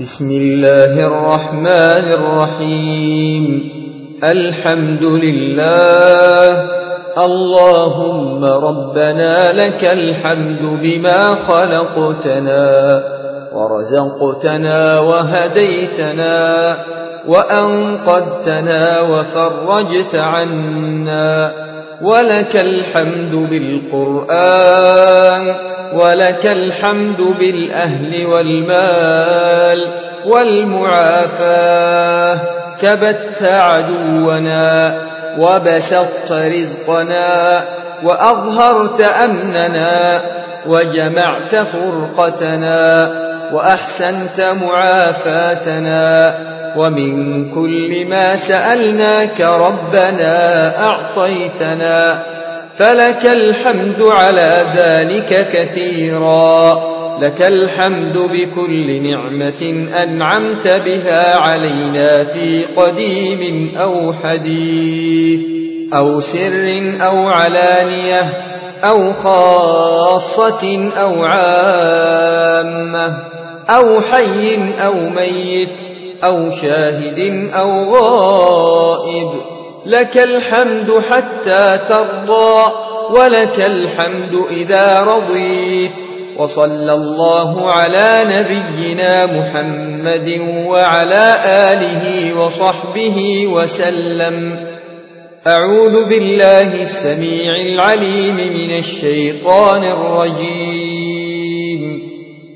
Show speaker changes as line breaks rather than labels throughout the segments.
بسم الله الرحمن الرحيم. الحمد لله اللهم ربنا لك الحمد بما خلقتنا ورزقتنا وهديتنا وأنقذتنا وفرجت عنا ولك الحمد بالقرآن ولك الحمد بالأهل والمال والمعافاة كبت عدونا وبسطت رزقنا وأظهرت أمننا وجمعت فرقتنا وأحسنت معافاتنا ومن كل ما سألناك ربنا أعطيتنا فلك الحمد على ذلك كثيرا لك الحمد بكل نعمة أنعمت بها علينا في قديم أو حديث أو سر أو علانية أو خاصة أو عامة أو حي أو ميت أو شاهد أو غائب. لك الحمد حتى ترضى ولك الحمد إذا رضيت. وصلى الله على نبينا محمد وعلى آله وصحبه وسلم. أعوذ بالله السميع العليم من الشيطان الرجيم.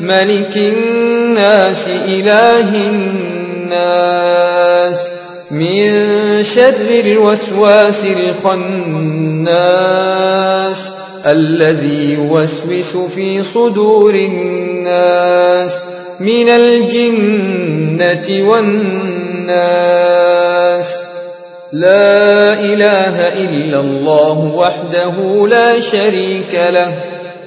ملك الناس إله الناس الناس. من شر الوسواس الخناس الذي يوسوس في صدور الناس. من الجنة والناس. لا إله إلا الله وحده لا شريك له.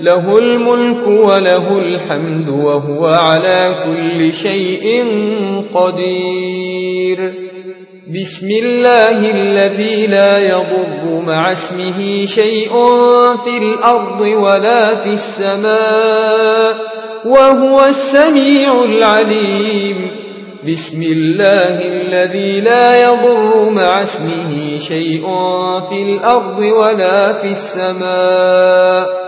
له الملك وله الحمد وهو على كل شيء قدير. بسم الله الذي لا يضر مع اسمه شيء في الأرض ولا في السماء وهو السميع العليم. بسم الله الذي لا يضر مع اسمه شيء في الأرض ولا في السماء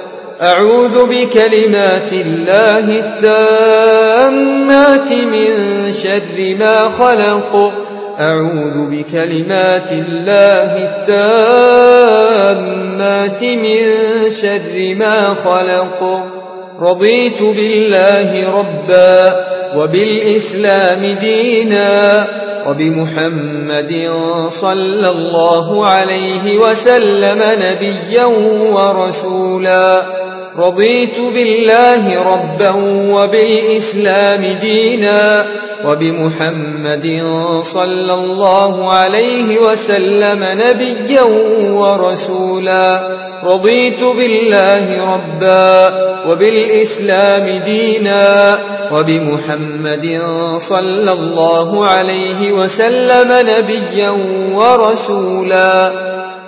أعوذ بكلمات الله التامات من شر ما خلق. أعوذ بكلمات الله التامات من شر ما خلق. رضيت بالله ربا وبالإسلام دينا وبمحمد صلى الله عليه وسلم نبيا ورسولا. رضيت بالله ربا وبالإسلام دينا وبمحمد صلى الله عليه وسلم نبيا ورسولا. رضيت بالله ربا وبالإسلام دينا وبمحمد صلى الله عليه وسلم نبيا ورسولا.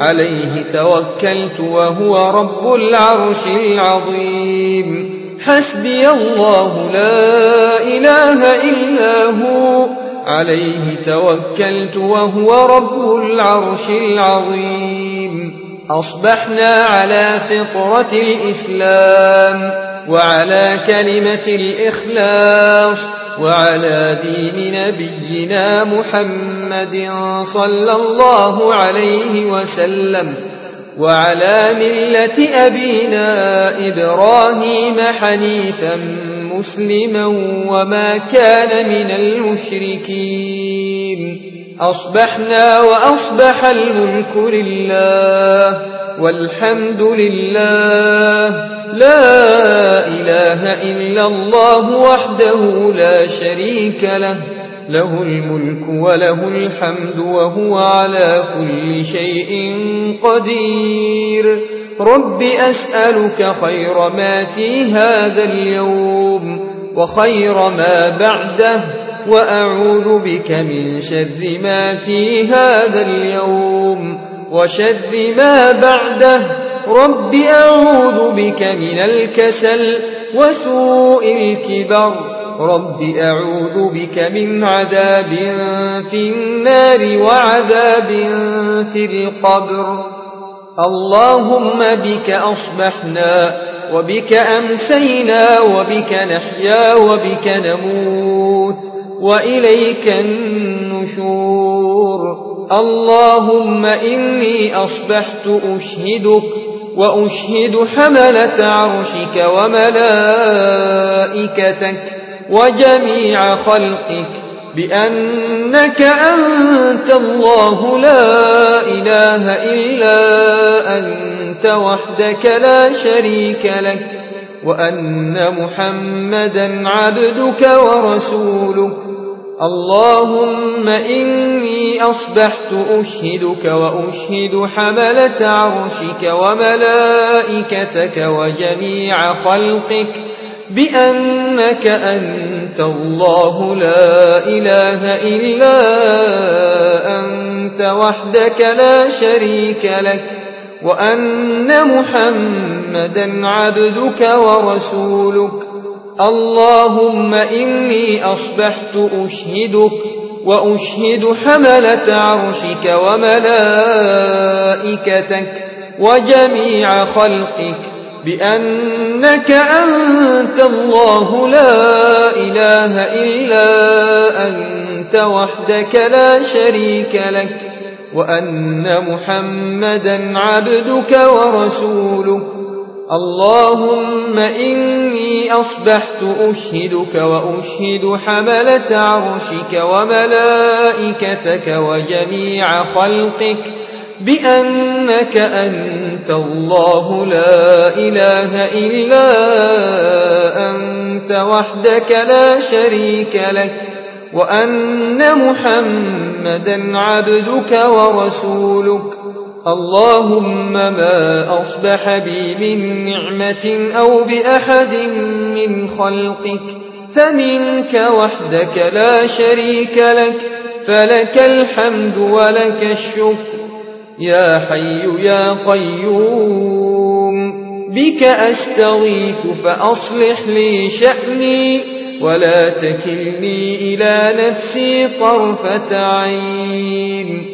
عليه توكلت وهو رب العرش العظيم. حسبي الله لا إله إلا هو. عليه توكلت وهو رب العرش العظيم. أصبحنا على فطرة الإسلام وعلى كلمة الإخلاص. وعلى دين نبينا محمد صلى الله عليه وسلم وعلى ملة أبينا إبراهيم حنيفا مسلما وما كان من المشركين. أصبحنا وأصبح الملك لله والحمد لله لا إله إلا الله وحده لا شريك له. له الملك وله الحمد وهو على كل شيء قدير. رب أسألك خير ما في هذا اليوم وخير ما بعده وأعوذ بك من شر ما في هذا اليوم وشر ما بعده رب أعوذ بك من الكسل وسوء الكبر. رب أعوذ بك من عذاب في النار وعذاب في القبر. اللهم بك أصبحنا وبك أمسينا وبك نحيا وبك نموت وإليك النشور. اللهم إني أصبحت أشهدك وأشهد حملة عرشك وملائكتك وجميع خلقك بأنك أنت الله لا إله إلا أنت وحدك لا شريك لك وأن محمدا عبدك ورسولك اللهم إني أصبحت أشهدك وأشهد حملة عرشك وملائكتك وجميع خلقك بأنك أنت الله لا إله إلا أنت وحدك لا شريك لك وأن محمدا عبدك ورسولك اللهم إني أصبحت أشهدك وأشهد حملة عرشك وملائكتك وجميع خلقك بأنك أنت الله لا إله إلا أنت وحدك لا شريك لك وأن محمدا عبدك ورسولك اللهم إني أصبحت أشهدك وأشهد حملة عرشك وملائكتك وجميع خلقك بأنك أنت الله لا إله إلا أنت وحدك لا شريك لك وأن محمدا عبدك ورسولك اللهم ما أصبح بي من نعمة أو بأحد من خلقك فمنك وحدك لا شريك لك فلك الحمد ولك الشكر. يا حي يا قيوم بك أستغيث فأصلح لي شأني ولا تكلني إلى نفسي طرفة عين.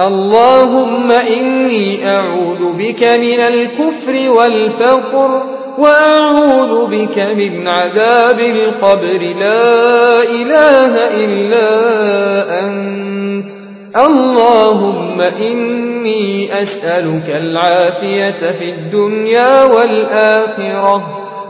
اللهم إني أعوذ بك من الكفر والفقر وأعوذ بك من عذاب القبر. لا إله إلا أنت. اللهم إني أسألك العافية في الدنيا والآخرة.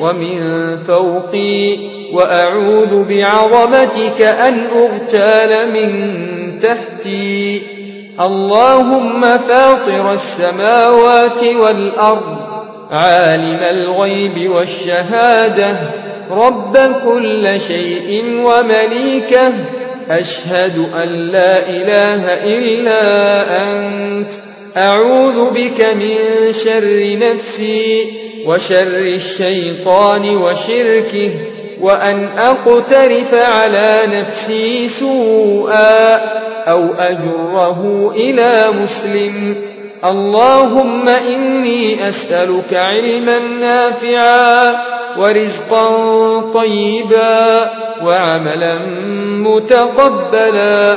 ومن فوقي وأعوذ بعظمتك أن أغتال من تحتي. اللهم فاطر السماوات والأرض عالم الغيب والشهادة. رب كل شيء ومليكه أشهد أن لا إله إلا أنت. أعوذ بك من شر نفسي. وشر الشيطان وشركه وأن أقترف على نفسي سوءا أو أجره إلى مسلم. اللهم إني أسألك علما نافعا ورزقا طيبا وعملا متقبلا.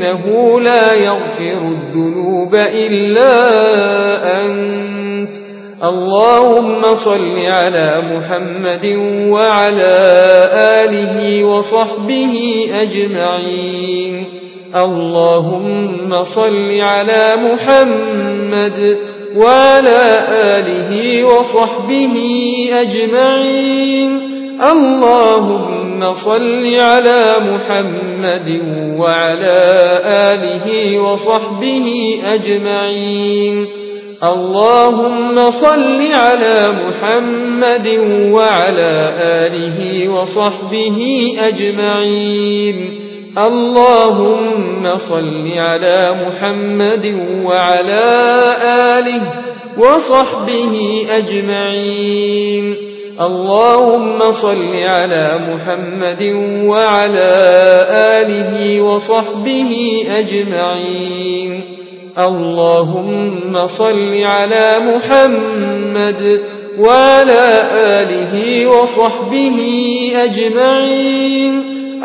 فإنه لا يغفر الذنوب إلا أنت. اللهم صل على محمد وعلى آله وصحبه أجمعين. اللهم صل على محمد وعلى آله وصحبه أجمعين. اللهم صل على محمد وعلى آله وصحبه أجمعين. اللهم صل على محمد وعلى آله وصحبه أجمعين. اللهم صل على محمد وعلى آله وصحبه أجمعين. اللهم صل على محمد وعلى آله وصحبه أجمعين. اللهم صل على محمد وعلى آله وصحبه أجمعين.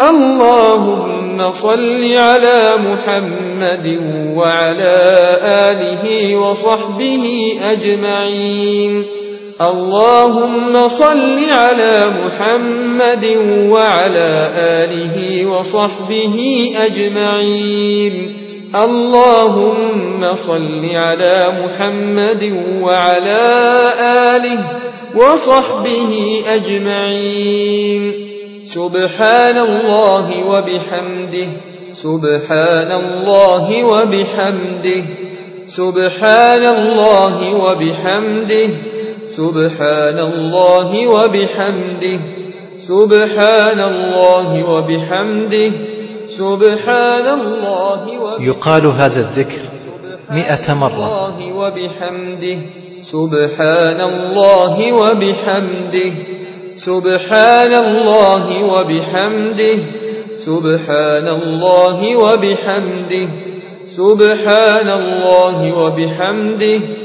اللهم صل على محمد وعلى آله وصحبه أجمعين. اللهم صل على محمد وعلى آله وصحبه أجمعين. اللهم صل على محمد وعلى آله وصحبه أجمعين. سبحان الله وبحمده. سبحان الله وبحمده. سبحان الله وبحمده. سبحان الله وبحمده. سبحان الله وبحمده. سبحان الله وبحمده.
يقال هذا الذكر مئة مرة.
وبحمده. سبحان الله وبحمده. سبحان الله وبحمده. سبحان الله وبحمده. سبحان الله وبحمده.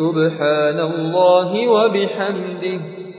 سبحان الله وبحمده.